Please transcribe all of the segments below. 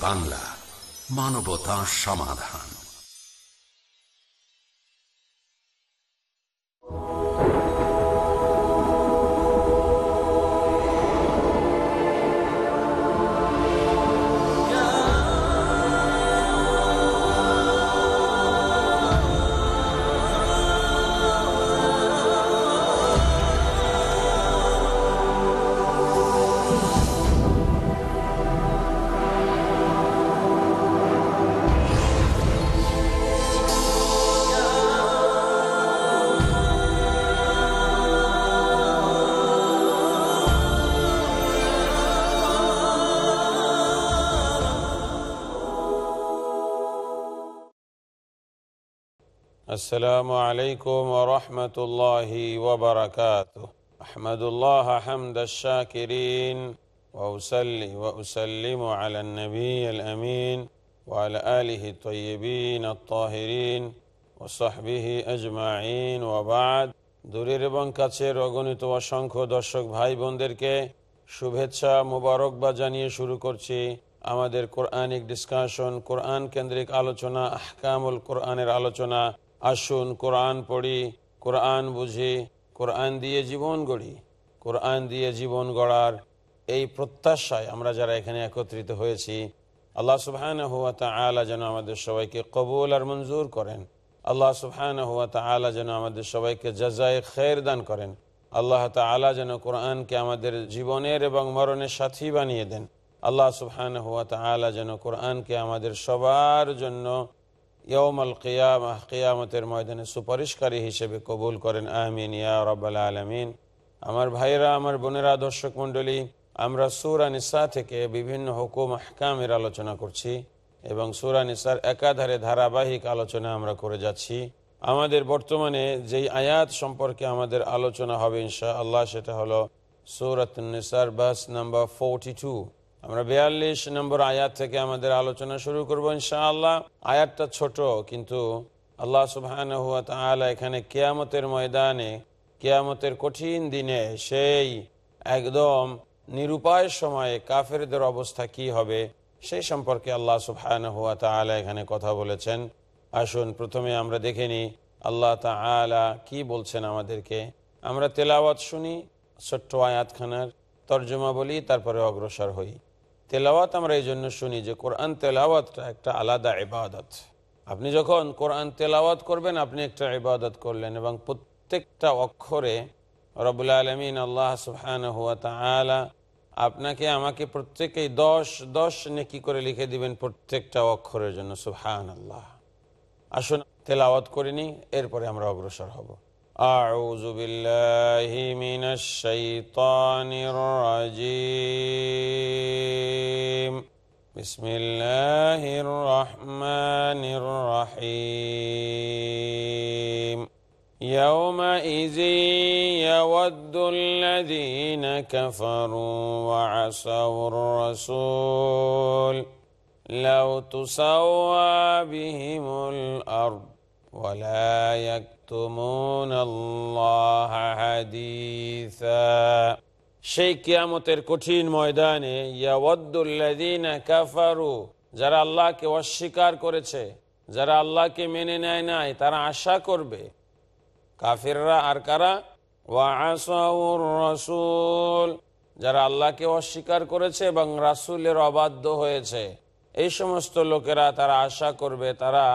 বাংলা মানবতা সমাধান। السلام عليكم ورحمة الله وبركاته أحمد الله حمد الشاكرين وأسلي وأسلم على النبي الأمين وعلى آله الطيبين الطاهرين وصحبه أجمعين وبعد দূরের এবং কাছের অগণিত অসংখ্য দর্শক ভাই বোনদেরকে শুভেচ্ছা মুবারকবাদ জানিয়ে শুরু করছি আমাদের কোরআনিক ডিসকাশন কোরআন কেন্দ্রিক আলোচনা আহকামুল কোরআনের আলোচনা আসুন কোরআন পড়ি, কোরআন বুঝি, কোরআন দিয়ে জীবন গড়ি। কোরআন দিয়ে জীবন গড়ার এই প্রত্যাশায় আমরা যারা এখানে একত্রিত হয়েছি, আল্লাহ সুবহান হুয়া তালা যেন আমাদের সবাইকে কবুল আর মঞ্জুর করেন। আল্লাহ সুবহান হুয়া তালা যেন আমাদের সবাইকে জাজায় খের দান করেন। আল্লাহ তালা যেন কোরআনকে আমাদের জীবনের এবং মরণের সাথী বানিয়ে দেন। আল্লাহ সুবহান হুয়া তালা যেন কোরআনকে আমাদের সবার জন্য ইয়মাল কিয়ামা, কিয়ামতের ময়দানে সুপারিশকারী হিসেবে কবুল করেন, আমিন, ইয়া রব্বাল আলমিন। আমার ভাইরা আমার বোনেরা, দর্শক মণ্ডলী, আমরা সুরা নিসা থেকে বিভিন্ন হুকুম, আহকামের আলোচনা করছি এবং সুরা নিসার একাধারে ধারাবাহিক আলোচনা আমরা করে যাচ্ছি। আমাদের বর্তমানে যেই আয়াত সম্পর্কে আমাদের আলোচনা হবে ইনশা আল্লাহ সেটা হলো সুরাত নিসার বাস নাম্বার ফোরটি আমরা বিয়াল্লিশ নম্বর আয়াত থেকে আমাদের আলোচনা শুরু করব ইনশাআল্লাহ। আয়াতটা ছোট, কিন্তু আল্লাহ সুবহান হুয়া এখানে কেয়ামতের ময়দানে, কেয়ামতের কঠিন দিনে সেই একদম নিরুপায় সময়ে কাফেরদের অবস্থা কি হবে, সেই সম্পর্কে আল্লাহ সুবহান হুয়া তালা এখানে কথা বলেছেন। আসুন, প্রথমে আমরা দেখে নিই আল্লাহ তালা কি বলছেন আমাদেরকে। আমরা তেলাওয়াত শুনি, ছোট্ট আয়াতখানার তর্জমা বলি, তারপরে অগ্রসর হই। তেলাওয়াত আমরা এই জন্য শুনি যে কোরআন তেলাওয়াতটা একটা আলাদা ইবাদত। আপনি যখন কোরআন তেলাওয়াত করবেন, আপনি একটা ইবাদত করলেন এবং প্রত্যেকটা অক্ষরে রবুল্লা আলমিন আল্লাহ সুহান হুয়া তালা আপনাকে, আমাকে প্রত্যেকেই দশ দশ নেকি করে লিখে দিবেন প্রত্যেকটা অক্ষরের জন্য সুহান আল্লাহ আসুন, তেলাওয়াত করিনি, এরপরে আমরা অগ্রসর হব। أعوذ بالله من الشيطان الرجيم. بسم الله الرحمن الرحيم. يومئذ يود الذين كفروا وعصوا الرسول لو تسوى بهم الأرض ولا يكتمون الله حديثا সেই কিয়ামতের কঠিন ময়দানে ইয়াওয়াদ্দুল্লাযীনা কাফারু যারা আল্লাহকে অস্বীকার করেছে যারা আল্লাহকে মেনে নেয় নাই তারা আশা করবে কাফিররা আর কারা ওয়াসাউর রসুল যারা আল্লাহকে অস্বীকার করেছে এবং রাসুলের অবাধ্য হয়েছে এই সমস্ত লোকেরা তারা আশা করবে তারা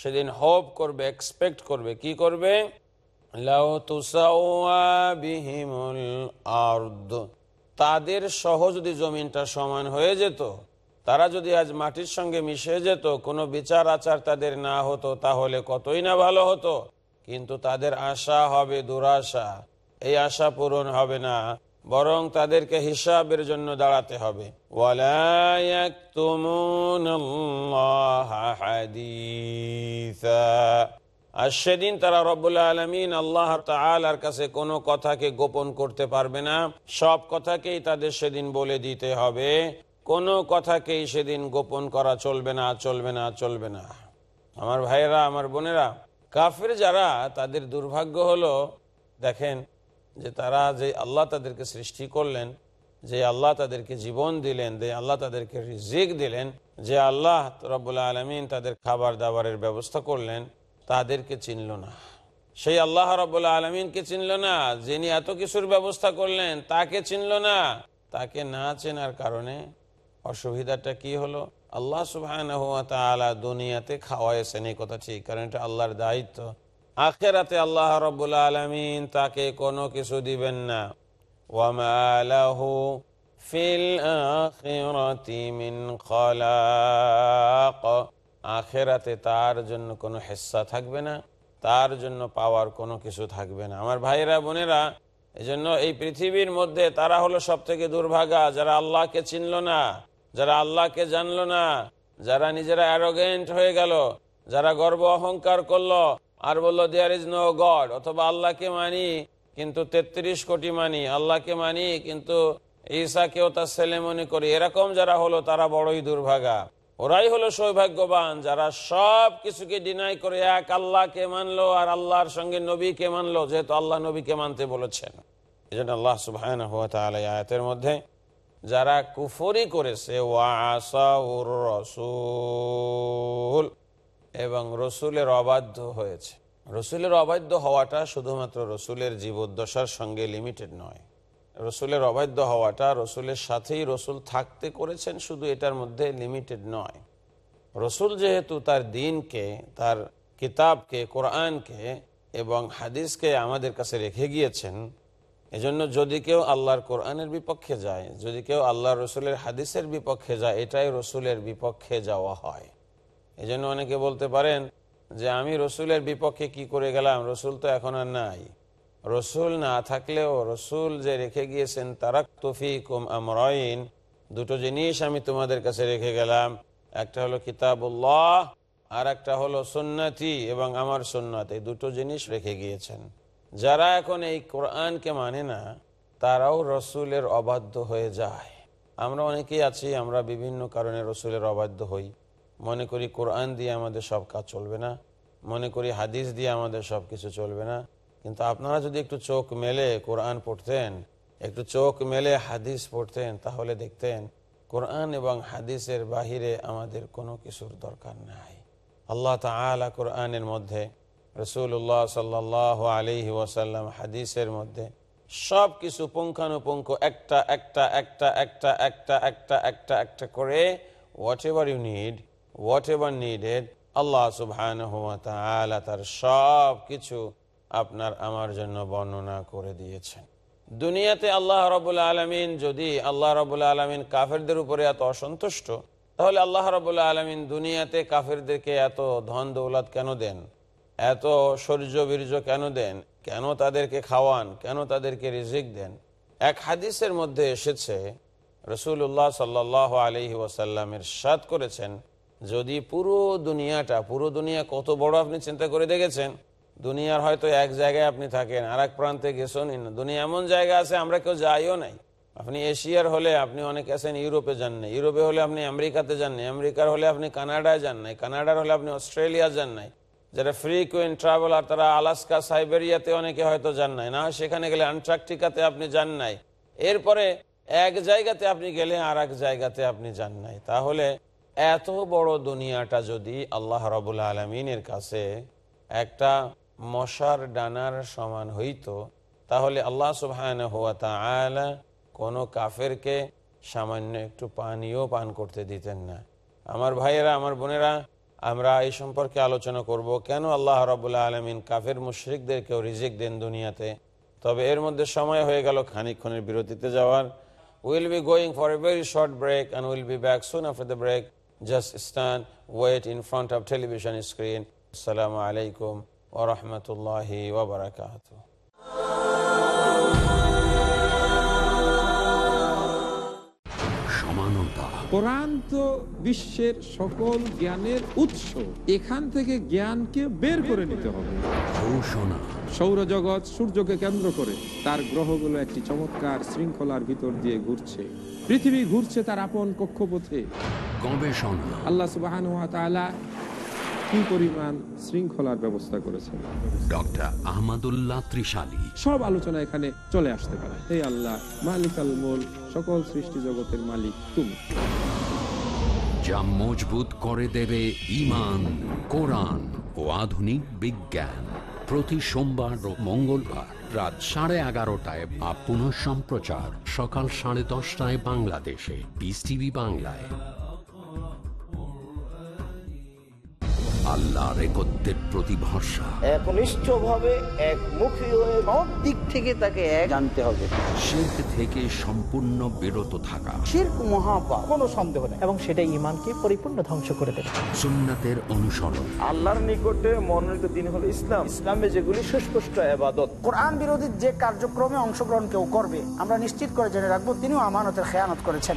সেদিন হোপ করবে এক্সপেক্ট করবে। কি করবে? তাদের সহ যদি জমিনটা সমান হয়ে যেত, তারা যদি আজ মাটির সঙ্গে মিশে যেত, কোনো বিচার আচার তাদের না হতো, তাহলে কতই না ভালো হতো? কিন্তু তাদের আশা হবে দুরাশা। এই আশা পূরণ হবে না। বরং তাদেরকে হিসাবের জন্য দাঁড়াতে হবে। আর সেদিন তারা রব্বুল্লা আলমিন আল্লাহ তালার কাছে কোনো কথাকে গোপন করতে পারবে না। সব কথাকেই তাদের সেদিন বলে দিতে হবে। কোনো কথাকেই সেদিন গোপন করা চলবে না চলবে না চলবে না। আমার ভাইয়েরা, আমার বোনেরা, কাফের যারা, তাদের দুর্ভাগ্য হলো, দেখেন যে তারা যে আল্লাহ তাদেরকে সৃষ্টি করলেন, যে আল্লাহ তাদেরকে জীবন দিলেন, যে আল্লাহ তাদেরকে রিজিক দিলেন, যে আল্লাহ রব্বুল্লা আলমিন তাদের খাবার দাবারের ব্যবস্থা করলেন, তাদেরকে চিনল না। সেই আল্লাহ রব্বুল্লা আলমিনকে চিনল না, যিনি এত কিছুর ব্যবস্থা করলেন, তাকে চিনল না। তাকে না চেনার কারণে অসুবিধাটা কি হলো? আল্লাহ সুবাহ দুনিয়াতে খাওয়াইছেন, এই কথা ঠিক, কারণ এটা আল্লাহর দায়িত্ব। আখেরাতে আল্লাহ রব্বুল্লা আলমিন তাকে কোনো কিছু দিবেন না। ফিল আখিরাতি তার জন্য কোনো হেসা থাকবে না, তার জন্য পাওয়ার কোনো কিছু থাকবে না। আমার ভাইয়েরা, বোনেরা, এজন্য এই পৃথিবীর মধ্যে তারা হলো সব থেকে দুর্ভাগা, যারা আল্লাহকে চিনল না, যারা আল্লাহকে জানলো না, যারা নিজেরা অ্যারোগেন্ট হয়ে গেল, যারা গর্ব অহংকার করল আর বলল দেয়ার ইজ নো গড অথবা, আল্লাহকে মানি, কিন্তু তেত্রিশ কোটি মানি। আল্লাহকে মানি, কিন্তু ঈসাকেও তার ছেলে মনে করি। এরকম যারা হলো, তারা বড়ই দুর্ভাগা। ওরাই হলো সৌভাগ্যবান, যারা সব কিছুকে ডিনাই করে এক আল্লাহকে মানলো আর আল্লাহর সঙ্গে নবীকে মানলো, যেহেতু আল্লাহ নবীকে মানতে বলেছেন। এই জন্য আল্লাহ সুবাহ আয়াতের মধ্যে, যারা কুফরি করেছে রসুল। এবং রসুলের অবাধ্য হয়েছে। রসুলের অবাধ্য হওয়াটা শুধুমাত্র রসুলের জীবদ্দশার সঙ্গে লিমিটেড নয়। রসুলের অবাধ্য হওয়াটা রসুলের সাথেই রসুল থাকতে করেছেন, শুধু এটার মধ্যে লিমিটেড নয়। রসুল যেহেতু তার দিনকে, তার কিতাবকে, কোরআনকে এবং হাদিসকে আমাদের কাছে রেখে গিয়েছেন, এজন্য যদি কেউ আল্লাহর কোরআনের বিপক্ষে যায়, যদি কেউ আল্লাহ রসুলের হাদিসের বিপক্ষে যায়, এটাই রসুলের বিপক্ষে যাওয়া হয়। এজন্য অনেকে বলতে পারেন যে আমি রসুলের বিপক্ষে কি করে গেলাম? রসুল তো এখন আর নাই। রসুল না থাকলেও রসুল যে রেখে গিয়েছেন, তারাক তফিকুম আমরাইন, দুটো জিনিস আমি তোমাদের কাছে রেখে গেলাম। একটা হলো কিতাবুল্লাহ আর একটা হলো সুন্নাতি এবং আমার সুন্নাত এই দুটো জিনিস রেখে গিয়েছেন। যারা এখন এই কোরআনকে মানে না, তারাও রসুলের অবাধ্য হয়ে যায়। আমরা অনেকেই আছি, আমরা বিভিন্ন কারণে রসুলের অবাধ্য হই। মনে করি কোরআন দিয়ে আমাদের সব কাজ চলবে না। মনে করি হাদিস দিয়ে আমাদের সব কিছু চলবে না। কিন্তু আপনারা যদি একটু চোখ মেলে কোরআন পড়তেন, একটু চোখ মেলে হাদিস পড়তেন, তাহলে দেখতেন কোরআন এবং হাদিসের বাহিরে আমাদের কোনো কিছুর দরকার নাই। আল্লাহ তালা কোরআনের মধ্যে রসুল্লাহ সাল্লাহ আলিহি ওয়াসাল্লাম হাদিসের মধ্যে সব কিছু পুঙ্খানুপুঙ্খ একটা একটা একটা একটা একটা একটা একটা একটা করে whatever you need whatever needed আল্লাহ সুবহান তার সব কিছু আপনার আমার জন্য বর্ণনা করে দিয়েছেন। দুনিয়াতে আল্লাহ রবুল্লা আলমিন যদি আল্লাহ রবুল্লা আলমিন কাফেরদের উপরে এত অসন্তুষ্ট, তাহলে আল্লাহ রবুল্লা আলমিন দুনিয়াতে কাফেরদেরকে এত ধন দৌলত কেন দেন? এত শৌর্য বীর্য কেন দেন? কেন তাদেরকে খাওয়ান? কেন তাদেরকে রিজিক দেন? এক হাদিসের মধ্যে এসেছে রসুল্লাহ সাল্লাহ আলহি ওয়াসাল্লামের সাদ করেছেন যদি পুরো দুনিয়াটা, পুরো দুনিয়া কত বড় আপনি চিন্তা করে দেখেছেন? দুনিয়ার হয়তো এক জায়গায় আপনি থাকেন আর এক প্রান্তে গেছেনই না। দুনিয়া এমন জায়গা আছে, আমরা কেউ যাইও নাই। আপনি এশিয়ার হলে আপনি অনেক আছেন, ইউরোপে যান নাই। ইউরোপে হলে আপনি আমেরিকাতে যান নাই। আমেরিকার হলে আপনি কানাডায় যান নাই। কানাডার হলে আপনি অস্ট্রেলিয়া যান নাই। যারা ফ্রিকুয়েন্ট ট্রাভেলার তারা আলাস্কা, সাইবেরিয়াতে অনেকে হয়তো যান নাই। না, সেখানে গেলে আন্টার্কটিকাতে আপনি যান নাই। এরপরে এক জায়গাতে আপনি গেলে আর এক জায়গাতে আপনি যান নাই। তাহলে এত বড় দুনিয়াটা যদি আল্লাহ রবুল আলমিনের কাছে একটা মশার ডানার সমান হইতো, তাহলে আল্লাহ সুবহান হুয়া তালা কোনো কাফেরকে সামান্য একটু পানিও পান করতে দিতেন না। আমার ভাইয়েরা, আমার বোনেরা, আমরা এই সম্পর্কে আলোচনা করব, কেন আল্লাহ রবুল্লা আলমিন কাফের মুশ্রিকদেরকেও রিজিক দেন দুনিয়াতে? তবে এর মধ্যে সময় হয়ে গেল খানিক্ষণের বিরতিতে যাওয়ার। Will be going for a very short break and will be back soon after the break just stand wait in front of television screen আসসালামু আলাইকুম ওরহমতুল্লাহি ওবরাকাত সমানতা। কোরআন তো বিশ্বের সকল জ্ঞানের উৎস। এখান থেকে জ্ঞানকে বের করে নিতে হবে। ঘোষণা। সৌরজগৎ সূর্যকে কেন্দ্র করে তার গ্রহগুলো একটি চমৎকার শৃঙ্খলার ভিতর দিয়ে ঘুরছে। পৃথিবী ঘুরছে তার আপন কক্ষপথে। গবেষণা। আল্লাহ তাআলা কি পরিমাণ শৃঙ্খলার ব্যবস্থা করেছেন। ডক্টর আহমদুল্লাহ ত্রিশালী। সব আলোচনা এখানে চলে আসতে পারে। হে আল্লাহ মালিক আল মোল সকল সৃষ্টি জগতের মালিক তুমি। যা মজবুত করে দেবে ইমান কোরআন ও আধুনিক বিজ্ঞান। প্রতি সোমবার ও মঙ্গলবার রাত সাড়ে এগারোটায় বা পুনঃ সম্প্রচার সকাল সাড়ে দশটায় বাংলাদেশে। টিভি বাংলায়। আল্লাহ রেকত্বের প্রতি ভরসা একমুখী হয়ে সব দিক থেকে তাকে এক জানতে হবে। শিল্প থেকে সম্পূর্ণ বিরত থাকা। শির্ক মহাপাপ কোনো সন্দেহ নেই। এবং সেটা ইমানকে পরিপূর্ণ ধ্বংস করে দেবে। সুন্নাতের অনুসরণ। আল্লাহর নিকটে মনোনীত দিন হলো ইসলাম। ইসলামে যেগুলি সুস্পষ্ট আবাদত কোরআন বিরোধী যে কার্যক্রমে অংশগ্রহণ কেউ করবে আমরা নিশ্চিত করে জেনে রাখব তিনিও আমানতের খেয়ানত করেছেন।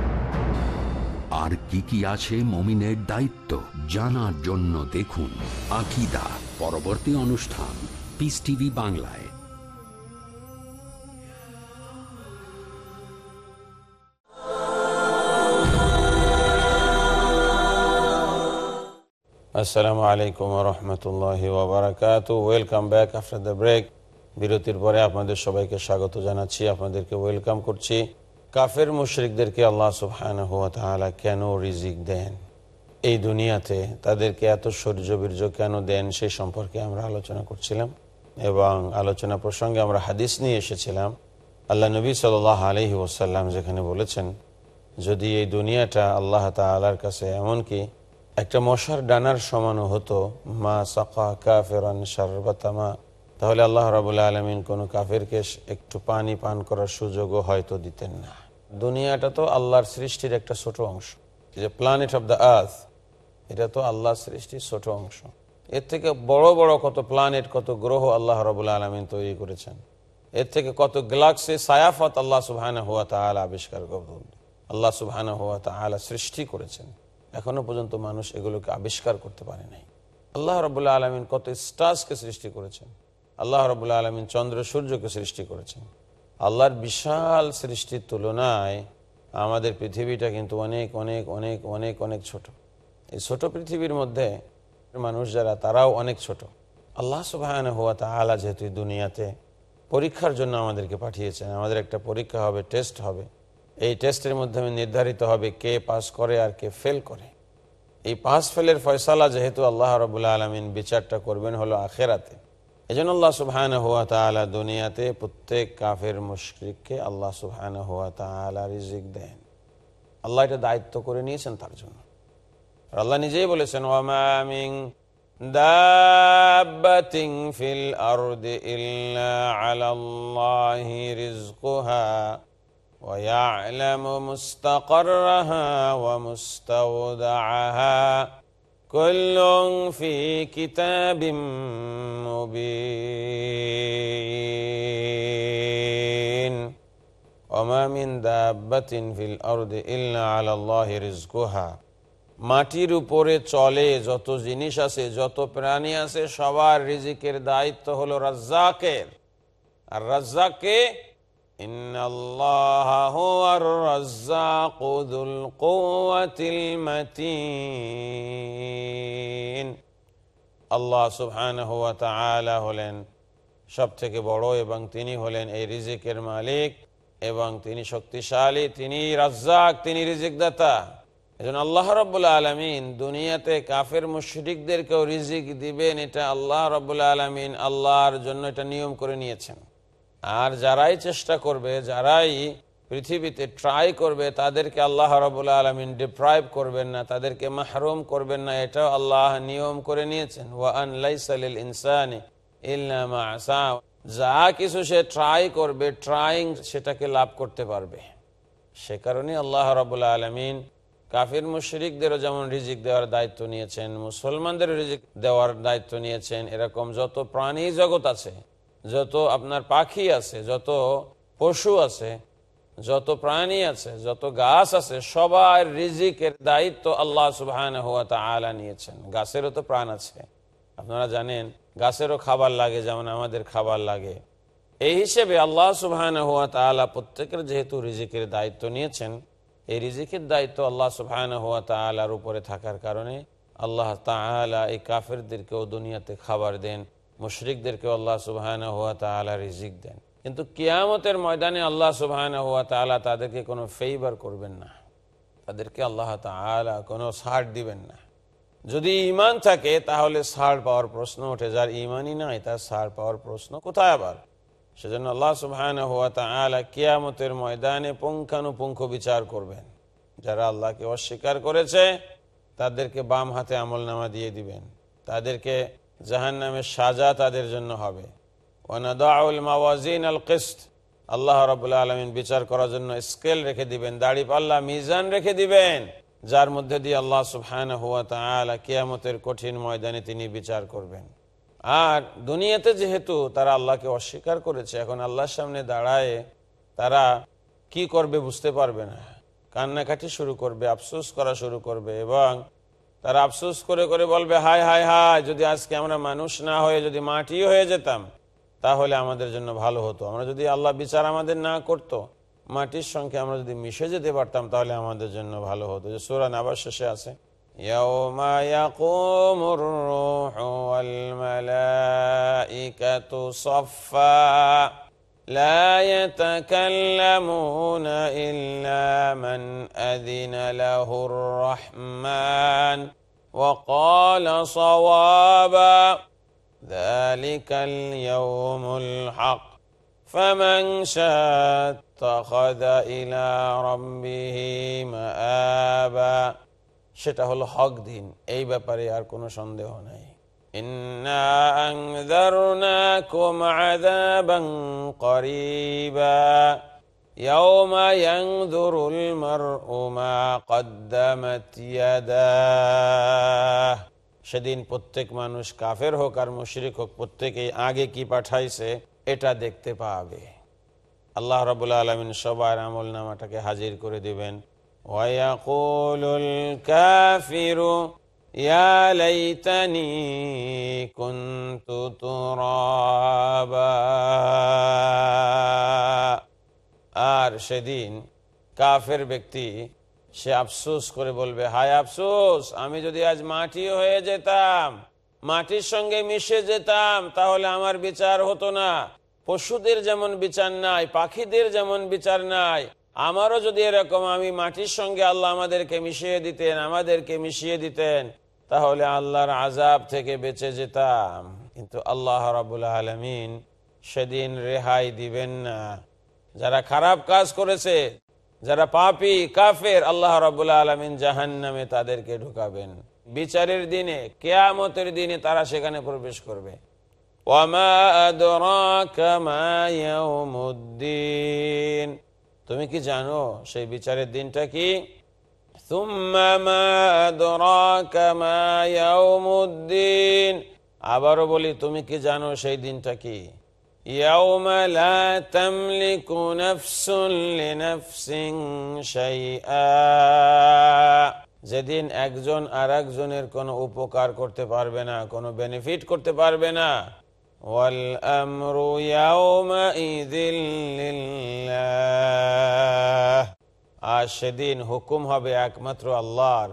আর কি কি আছে মমিনের দায়িত্ব জানার জন্য দেখুন আকিদা পরবর্তী অনুষ্ঠান পিস টিভি বাংলায়। আসসালামু আলাইকুম রহমতুল্লাহ welcome back after the break বিরতির পরে আপনাদের সবাইকে স্বাগত জানাচ্ছি, আপনাদেরকে ওয়েলকাম করছি। কাফের মুশরিকদেরকে আল্লাহ সুবহান হুয়া তাআলা কেন রিজিক দেন? এই দুনিয়াতে তাদেরকে এত শৌর্য বীর্য কেন দেন সেই সম্পর্কে আমরা আলোচনা করছিলাম এবং আলোচনা প্রসঙ্গে আমরা হাদিস নিয়ে এসেছিলাম। আল্লাহ নবী সাল আলহি ওসাল্লাম যেখানে বলেছেন, যদি এই দুনিয়াটা আল্লাহ তালার কাছে এমনকি একটা মশার ডানার সমানও হতো, মা সাকা কাফেরান সারবাতামা তাহলে আল্লাহ রাবুল্লাহ আলমিন কোনো কাফেরকে একটু পানি পান করার সুযোগও হয়তো দিতেন না। দুনিয়াটা তো আল্লাহর সৃষ্টির একটা ছোট অংশ। যে প্ল্যানেট অফ দ্য আর্থ এটা তো আল্লাহ সৃষ্টির ছোট অংশ। এর থেকে বড় বড় কত প্ল্যানেট কত গ্রহ আল্লাহ রবুল্লা আলমিন তৈরি করেছেন। এর থেকে কত গ্লাক্সে সায়াফত আল্লাহ সুবহানা হুয়া তাহলে আবিষ্কার করবেন আল্লাহ সুবহানা হুয়া তাহলে সৃষ্টি করেছেন। এখনও পর্যন্ত মানুষ এগুলোকে আবিষ্কার করতে পারে নাই। আল্লাহ রবুল্লা আলমিন কত স্টার্সকে সৃষ্টি করেছেন। আল্লাহ রবুল্লা আলমিন চন্দ্র সূর্যকে সৃষ্টি করেছেন। আল্লাহর বিশাল সৃষ্টির তুলনায় আমাদের পৃথিবীটা কিন্তু অনেক অনেক অনেক অনেক অনেক ছোট। এই ছোট পৃথিবীর মধ্যে মানুষ যারা, তারাও অনেক ছোট। আল্লাহ সুবাহ হুয়া তালা যেহেতু দুনিয়াতে পরীক্ষার জন্য আমাদেরকে পাঠিয়েছেন, আমাদের একটা পরীক্ষা হবে, টেস্ট হবে। এই টেস্টের মাধ্যমে নির্ধারিত হবে কে পাস করে আর কে ফেল করে। এই পাস ফেলের ফয়সালা যেহেতু আল্লাহ রবুল্লা আলমিন বিচারটা করবেন হলো আখেরাতে। এই জন্য আল্লাহ সুবহান হুয়া তালা দুনিয়াতে প্রত্যেক কাফের মুশরিককে আল্লাহ সুবহান হুয়া তালা রিজিক দেন আল্লাহ এটা দায়িত্ব করে নিয়েছেন তার জন্য আর আল্লাহ নিজেই বলেছেন ওয়ামামিং দাব্বাতিং ফিল আরদি ইল্লা আলাল্লাহি রিজকুহা ويعلم مستقرها ومستودعها كل في كتاب مبين وما من دابة في الأرض إلا على الله رزقها মাটির উপরে চলে যত জিনিস আছে যত প্রাণী আছে সবার রিজিকের দায়িত্ব হলো রাজ্জাকের আর রাজ্জাকে আল্লাহ সুবহান হলেন সব থেকে বড় এবং তিনি হলেন এই রিজিকের মালিক এবং তিনি শক্তিশালী, তিনি রাজ্জাক, তিনি রিজিক দাতা এজন্য আল্লাহ রব্বুল্লা আলমিন দুনিয়াতে কাফের মুশরিকদেরকেও রিজিক দিবেন, এটা আল্লাহ রব্বুল্লা আলমিন আল্লাহর জন্য এটা নিয়ম করে নিয়েছেন। আর যারাই চেষ্টা করবে, যারাই পৃথিবীতে ট্রাই করবে, তাদেরকে আল্লাহ রবুল্লা আলমিন ডিপ্রাইভ করবেন না, তাদেরকে মাহরুম করবেন না, এটাও আল্লাহ নিয়ম করে নিয়েছেন। ওয়ান লাইসালিল ইনসানি যা কিছু সে ট্রাই করবে ট্রাইং সেটাকে লাভ করতে পারবে। সে কারণে আল্লাহ রবুল্লা আলমিন কাফির মুশরিকদেরও যেমন রিজিক দেওয়ার দায়িত্ব নিয়েছেন, মুসলমানদেরও রিজিক দেওয়ার দায়িত্ব নিয়েছেন, এরকম যত প্রাণী জগৎ আছে যত আপনার পাখি আছে, যত পশু আছে, যত প্রাণী আছে, যত গাছ আছে, সবার রিজিকের দায়িত্ব আল্লাহ সুবহান হুয়া আলা নিয়েছেন। গাছেরও তো প্রাণ আছে। আপনারা জানেন, গাছেরও খাবার লাগে, যেমন আমাদের খাবার লাগে। এই হিসেবে আল্লাহ সুবহান হুয়া তালা প্রত্যেকের যেহেতু রিজিকের দায়িত্ব নিয়েছেন, এই রিজিকের দায়িত্ব আল্লাহ সুবহান হুয়া তালার উপরে থাকার কারণে আল্লাহ তালা এই কাফেরদেরকেও দুনিয়াতে খাবার দেন। মুশরিকদেরকেও আল্লাহ সুবহান হুয়া তালা রিজিক দেন। কিন্তু কিয়ামতের ময়দানে আল্লাহ সুবহান হুয়া তালা তাদেরকে কোনো ফেইবার করবেন না। তাদেরকে আল্লাহ তালা কোনো সার দিবেন না। যদি ইমান থাকে, তাহলে সার পাওয়ার প্রশ্ন ওঠে। যার ইমানই নাই, তার সার পাওয়ার প্রশ্ন কোথায় আবার? সেজন্য আল্লাহ সুবহান হুয়া তালা কিয়ামতের ময়দানে পুঙ্খানুপুঙ্খ বিচার করবেন। যারা আল্লাহকে অস্বীকার করেছে, তাদেরকে বাম হাতে আমল নামা দিয়ে দিবেন। তাদেরকে জাহান নামের সাজা তাদের জন্য হবে। আল্লাহ রবুল্লা আলমিন বিচার করার জন্য স্কেল রেখে দিবেন, দাড়ি পাল্লা, মিজান রেখে দিবেন, যার মধ্যে দিয়ে আল্লাহ সুবহান হুয়া তালা কিয়ামতের কঠিন ময়দানে তিনি বিচার করবেন। আর দুনিয়াতে যেহেতু তারা আল্লাহকে অস্বীকার করেছে, এখন আল্লাহর সামনে দাঁড়ায় তারা কি করবে বুঝতে পারবে না। কান্নাকাটি শুরু করবে, আফসোস করা শুরু করবে এবং তারা আফসোস করে করে বলবে হায় হায় হায় যদি আজকে আমরা মানুষ না হয়ে যদি মাটি হয়ে যেতাম, তাহলে আমাদের জন্য ভালো হতো। আমরা যদি আল্লাহ বিচার আমাদের না করতো, মাটির সঙ্গে আমরা যদি মিশে যেতে পারতাম, তাহলে আমাদের জন্য ভালো হতো। যে সুরান আবার শেষে আছে يوم يقوم الروح والملائكة صفا لا يتكلمون إلا من أذن له الرحمن وقال صوابا ذلك اليوم الحق فمن شاء اتخذ إلى ربه مآبا সেটা হলো হক দিন এই ব্যাপারে আর কোনো সন্দেহ নাই إنا أنذرناكم عذابا قريبا يوم ينظر المرء ما قدمت يداه সেদিন প্রত্যেক মানুষ কাফের হোক আর মুশরিক হোক প্রত্যেকেই আগে কি পাঠাইছে এটা দেখতে পাবে আল্লাহ রবুল্লা আলমিন সবার আমল নামাটাকে হাজির করে দিবেন ويقول الكافر يا ليتني كنت ترابا আর সেদিন কাফের ব্যক্তি সে আফসোস করে বলবে হায় আফসোস আমি যদি আজ মাটি হয়ে যেতাম মাটির সঙ্গে মিশে যেতাম তাহলে আমার বিচার হতো না পশুদের যেমন বিচার নাই পাখিদের যেমন বিচার নাই আমারও যদি এরকম আমি মাটির সঙ্গে আল্লাহ আমাদেরকে মিশিয়ে দিতেন আমাদেরকে মিশিয়ে দিতেন তাহলে আল্লাহর আজাব থেকে বেঁচে যেতাম। কিন্তু আল্লাহ রাবুল আলমিন সেদিন রেহাই দিবেন না। যারা খারাপ কাজ করেছে, যারা পাপি, কাফের, আল্লাহ রাবুল্লাহ আলমিন জাহান নামে তাদেরকে ঢুকাবেন। বিচারের দিনে, কেয়ামতের দিনে তারা সেখানে প্রবেশ করবে। তুমি কি জানো সেই বিচারের দিনটা কি? আবারও বলি তুমি কি জানো সেই দিনটা কি يوم لا تملك نفس لنفس شيئا যেদিন একজন আর একজনের কোনো উপকার করতে পারবে না কোনো বেনিফিট করতে পারবে না والأمر يومئذ لله আর সেদিন হুকুম হবে একমাত্র আল্লাহর।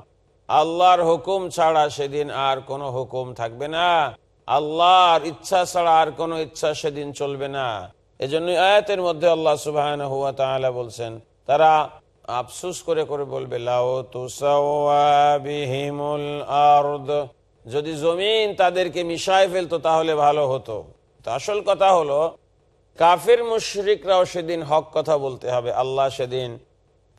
আল্লাহর হুকুম ছাড়া সেদিন আর কোনো হুকুম থাকবে না। আল্লাহর ইচ্ছা ছাড়া আর কোনো ইচ্ছা সেদিন চলবে না। এজন্য আয়াতের মধ্যে আল্লাহ সুবাহ বলছেন, তারা আফসুস করে করে বলবে লাও তুসাওয়াবিহিমুল আরদ। যদি জমিন তাদেরকে মিশায় ফেলতো তাহলে ভালো হতো। তো আসল কথা হলো, কাফের মুশরিকরাও সেদিন হক কথা বলতে হবে। আল্লাহ সেদিন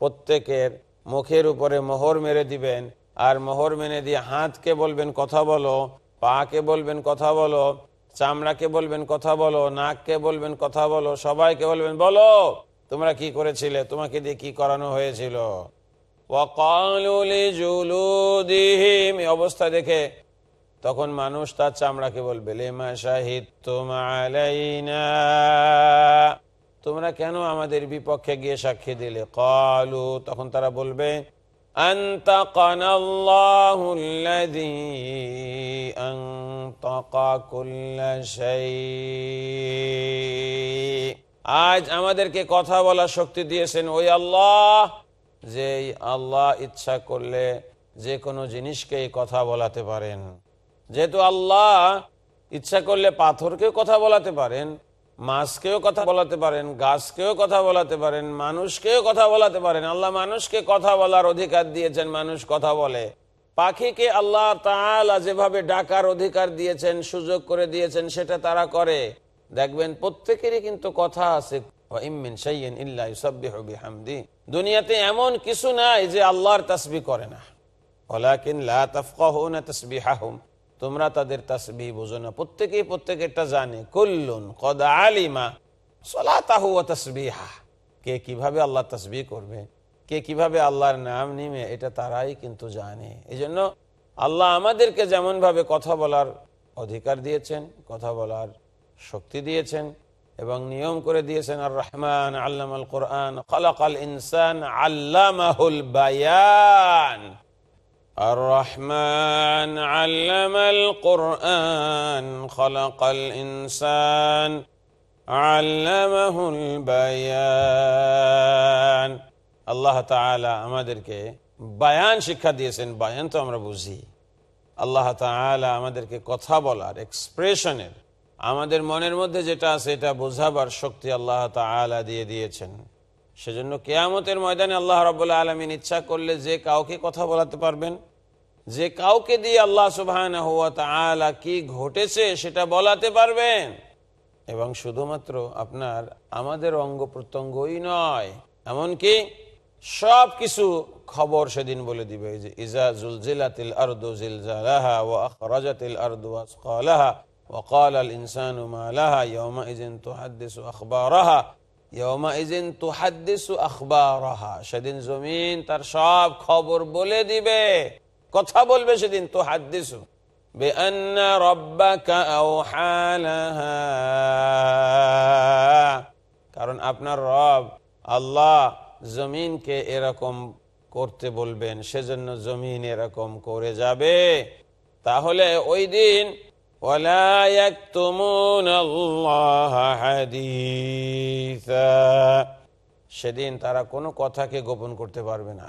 প্রত্যেকের মুখের উপরে মোহর মেরে দিবেন, আর মোহর মেনে দিয়ে হাতকে বলবেন, কথা বলো। পাকে বলবেন, কথা বলো। চামড়াকে বলবেন, কথা বলো। নাককে বলবেন, কথা বলো। সবাইকে বলবেন, বলো। তোমরা কি করেছিলে? তোমাকে দিয়ে কি করানো হয়েছিল? অবস্থা দেখে তখন মানুষ তার চামড়াকে বলবে, লেমা শাহিদ আলাইনা? তোমরা কেন আমাদের বিপক্ষে গিয়ে সাক্ষী দিলে? কলু, তখন তারা বলবে আজ আমাদেরকে কথা বলার শক্তি দিয়েছেন ওই আল্লাহ যে আল্লাহ ইচ্ছা করলে যে কোনো জিনিসকে কথা বলাতে পারেন। যেহেতু আল্লাহ ইচ্ছা করলে পাথরকে কথা বলাতে পারেন মাছকেও কথা বলাতে পারেন, গাছকেও কথা বলাতে পারেন, মানুষকেও কথা বলাতে পারেন। আল্লাহ মানুষকে কথা বলার অধিকার দিয়েছেন, মানুষ কথা বলে। পাখিকে আল্লাহ তালা যেভাবে ডাকার অধিকার দিয়েছেন, সুযোগ করে দিয়েছেন, সেটা তারা করে। দেখবেন প্রত্যেকেরই কিন্তু কথা আছে দুনিয়াতে এমন কিছু নাই যে আল্লাহর তসবি করে না। তোমরা তাদের তাসবি বোঝো না। প্রত্যেকেই প্রত্যেকেরটা জানে। কুল্লুন কদা আলিমা সলাতাহু তসবিহা। কে কীভাবে আল্লাহ তসবি করবে? কে কীভাবে আল্লাহর নাম নিমে এটা তারাই কিন্তু জানে। এই জন্য আল্লাহ আমাদেরকে যেমন ভাবে কথা বলার অধিকার দিয়েছেন, কথা বলার শক্তি দিয়েছেন এবং নিয়ম করে দিয়েছেন আর রহমান আল্লাম আল কোরআন, খালাকাল ইনসান আল্লামাহুল বায়ান। الرحمن علم القرآن خلق الإنسان علمه البيان আল্লাহ তাআলা আমাদেরকে বায়ান শিক্ষা দিয়েছেন বায়ান তো আমরা বুঝি আল্লাহ তাআলা আমাদেরকে কথা বলার এক্সপ্রেশনের আমাদের মনের মধ্যে যেটা আছে এটা বোঝাবার শক্তি আল্লাহ তাআলা দিয়ে দিয়েছেন সেজন্য কেয়ামতের ময়দানে আল্লাহ রবাহ আলমিন ইচ্ছা করলে যে কাউকে কথা বলাতে পারবেন যে কাউকে দিয়ে আল্লাহ সুবাহান হুয়া তালা কি ঘটেছে সেটা বলাতে পারবেন। এবং শুধুমাত্র আপনার আমাদের অঙ্গ প্রত্যঙ্গই নয়, এমনকি সব কিছু খবর সেদিন বলে দিবে যে, ইজা জুলজিলাতিল সেদিন জমিন তার সব খবর বলে দিবে। কথা বলবে সেদিন তো আওহা লাহা। কারণ আপনার রব আল্লাহ জমিনকে এরকম করতে বলবেন, সেজন্য জমিন এরকম করে যাবে। তাহলে ওই দিন সেদিন তারা কোনো কথাকে গোপন করতে পারবে না।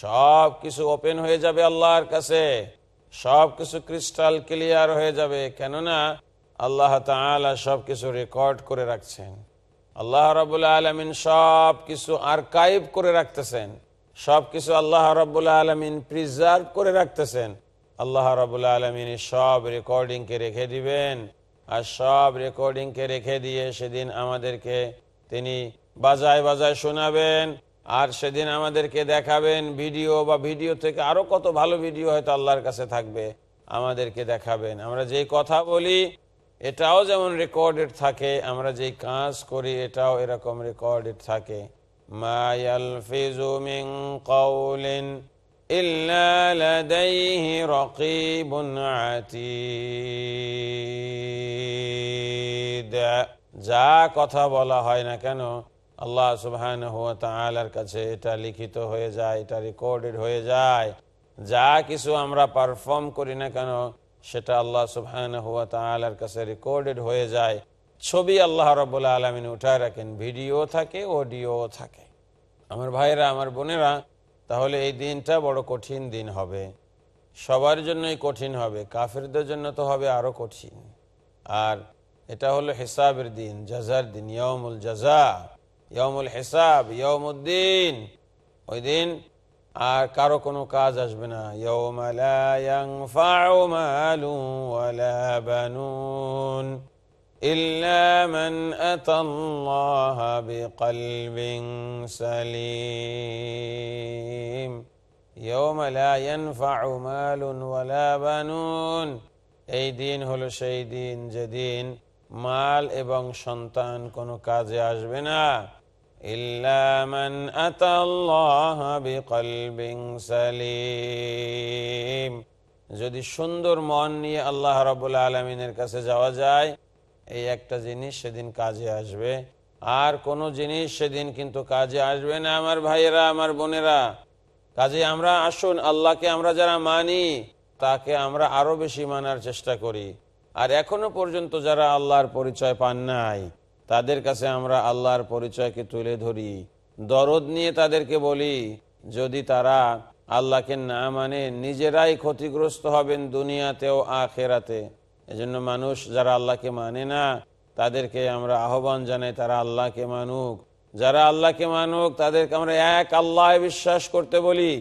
সব কিছু ওপেন হয়ে যাবে আল্লাহর কাছে। সব কিছু ক্রিস্টাল ক্লিয়ার হয়ে যাবে। কেননা আল্লাহ তালা সব কিছু রেকর্ড করে রাখছেন। আল্লাহ রবুল্লা আলমিন সব কিছু আর্কাইভ করে রাখতেছেন। সব কিছু আল্লাহ রবুল্লা আলমিন প্রিজার্ভ করে রাখতেছেন। আল্লাহ রবুল্লা আলমিন সব রেকর্ডিংকে রেখে দিবেন। আর সব রেকর্ডিংকে রেখে দিয়ে সেদিন আমাদেরকে তিনি বাজায় বাজায় শোনাবেন। আর সেদিন আমাদেরকে দেখাবেন ভিডিও বা ভিডিও থেকে আরও কত ভালো ভিডিও হয়তো আল্লাহর কাছে থাকবে, আমাদেরকে দেখাবেন। আমরা যেই কথা বলি, এটাও যেমন রেকর্ডেড থাকে, আমরা যেই কাজ করি, এটাও এরকম রেকর্ডেড থাকে। যা কথা বলা হয় না কেন আল্লাহ সুবহান কাছে এটা লিখিত হয়ে যায়, এটা রেকর্ডেড হয়ে যায়। যা কিছু আমরা পারফর্ম করি না কেন, সেটা আল্লাহ সুবহান হুয়া তালার কাছে রেকর্ডেড হয়ে যায়। ছবি আল্লাহ রবাহ আলমিন উঠায় রাখেন, ভিডিও থাকে, অডিও থাকে। আমার ভাইরা, আমার বোনেরা, তাহলে এই দিনটা বড় কঠিন দিন হবে। সবার জন্যই কঠিন হবে, কাফেরদের জন্য তো হবে আরও কঠিন। আর এটা হলো হিসাবের দিন, জাজার দিন ইয়মুল জাজা। ইয়মুল হিসাব ইয়মুদ্দিন ওই দিন আর কারো কোনো কাজ আসবে না এই দিন হলো সেই দিন যেদিন মাল এবং সন্তান কোনো কাজে আসবে না إلا من أتى الله بقلب سليم যদি সুন্দর মন নিয়ে আল্লাহ রবুল্লা আলমিনের কাছে যাওয়া যায় এই একটা জিনিস সেদিন কাজে আসবে আর কোনো জিনিস সেদিন কিন্তু কাজে আসবে না আমার ভাইয়েরা আমার বোনেরা কাজে আমরা আসুন আল্লাহকে আমরা যারা মানি তাকে আমরা আরো বেশি মানার চেষ্টা করি আর এখনো পর্যন্ত যারা আল্লাহর পরিচয় পান নাই তাদের কাছে আমরা আল্লাহর পরিচয়কে তুলে ধরি। দরদ নিয়ে তাদেরকে বলি, যদি তারা আল্লাহকে না মানে নিজেরাই ক্ষতিগ্রস্ত হবেন দুনিয়াতেও আখেরাতে। এজন্য মানুষ যারা আল্লাহকে মানে না, তাদেরকে আমরা আহ্বান জানাই, তারা আল্লাহকে মানুক। যারা আল্লাহকে মানুক, তাদেরকে আমরা এক আল্লাহ বিশ্বাস করতে বলি।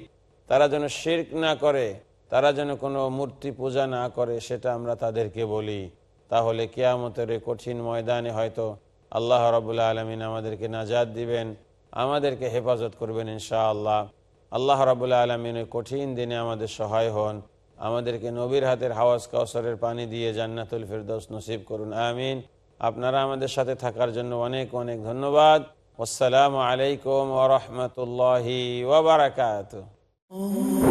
তারা যেন শির্ক না করে, তারা যেন কোনো মূর্তি পূজা না করে, সেটা আমরা তাদেরকে বলি। তাহলে কেয়ামতের কঠিন ময়দানে হয়তো আল্লাহ রবুল্লা আলমিন আমাদেরকে নাজাদ দিবেন, আমাদেরকে হেফাজত করবেন ইনশাআল্লাহ। আল্লাহ রাবুল্লাহ আলমিন ওই কঠিন দিনে আমাদের সহায় হন, আমাদেরকে নবীর হাতের হাওয়াজ কাউসরের পানি দিয়ে জান্নাতুল ফিরদৌস নসিব করুন, আমিন। আপনারা আমাদের সাথে থাকার জন্য অনেক অনেক ধন্যবাদ। আসসালামু আলাইকুম ওরহমতুল্লাহি ওবরাকাত ফিল্টার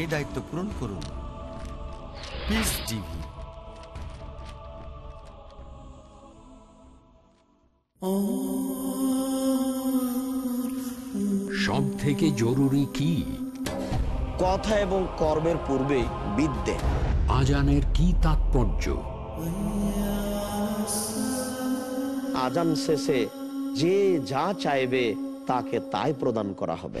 এই দায়িত্ব পূরণ করুন। পিস টিভি সব থেকে জরুরি কি? কথা এবং কর্মের পূর্বে বিদ্যে। আজানের কি তাৎপর্য? আজান শেষে যে যা চাইবে তাকে তাই প্রদান করা হবে।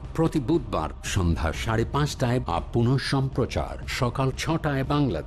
প্রতি বুধবার সন্ধ্যা সাড়ে পাঁচটায় বা পুনঃ সম্প্রচার সকাল ছটায় বাংলাদেশ।